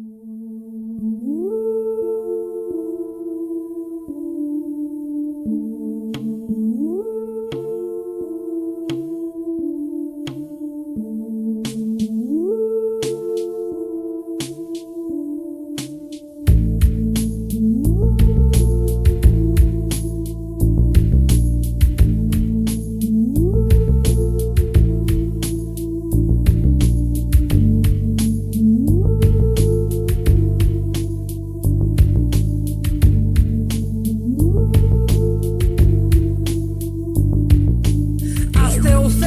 Аз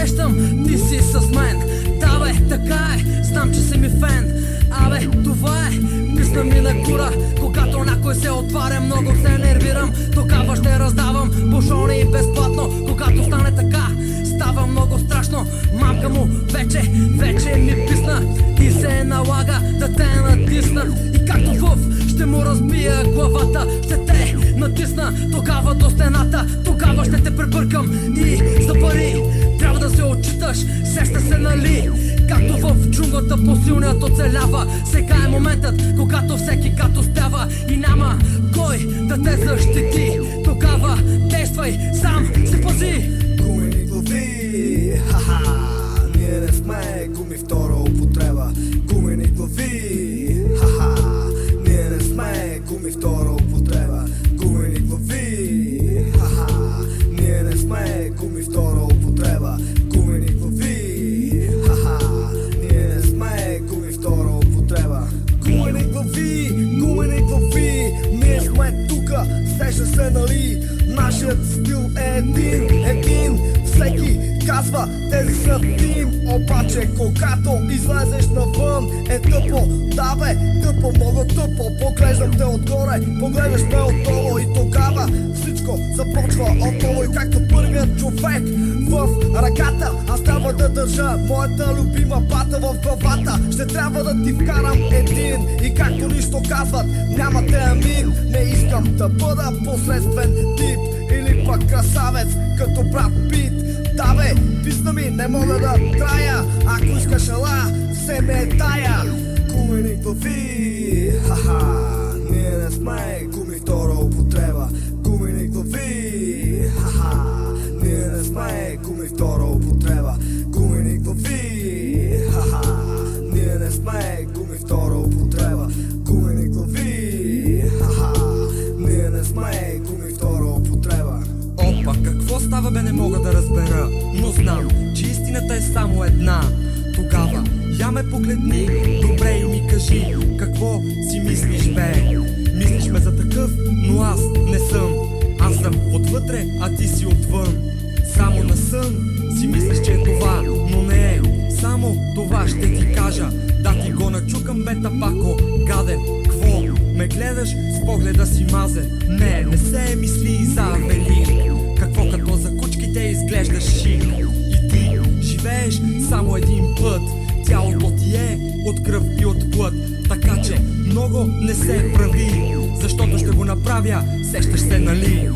усещам, ти си с мен. Да бе, така е, знам, че си ми фен. Абе, това е, писна ми на кура Когато някой се отваря, много се нервирам. Тогава ще раздавам бушони безплатно Когато стане така, му разбия главата. Ще те натисна тогава до стената. Тогава ще те пребъркам и за пари Трябва да се отчиташ, сеща се нали. Както в джунглата по-силният оцелява. Сега е моментът, когато всеки като спява И няма кой да те защити. Тогава действай, сам се пази. Гумени глави, ха-ха. Ние не сме гуми втора се нали? Нашият стил е един, един. Всеки казва, тези са тим Обаче когато излезеш навън е тъпо. Да бе, тъпо, много тъпо. Поглеждам те отгоре, погледаш ме отдолу И тогава всичко започва отдолу И както първият човек в ръката Аз трябва да държа моята любима бата в главата. Ще трябва да ти вкарам един Нищо казват, няма те амин Не искам да бъда посредствен тип Или пък красавец, като брат Пит. Да бе, писна ми, не мога да трая. Ако искаш ела, се ме тая. Гумени глави, ха-ха. Ние не сме гуми втора употреба. Гумени глави, ха-ха. Ние не сме гуми втора употреба какво става бе не мога да разбера Но знам, че истината е само една. Тогава, я ме погледни Добре и ми кажи Какво си мислиш бе? Мислиш ме за такъв, но аз не съм. Аз съм отвътре, а ти си отвън. Само на сън си мислиш, че е това Но не е, само това ще ти кажа. Да ти го начукам бе тапако Гаден, кво? Ме гледаш с погледа си мазе Не, не се мисли не се прави Защото ще го направя, сещаш се нали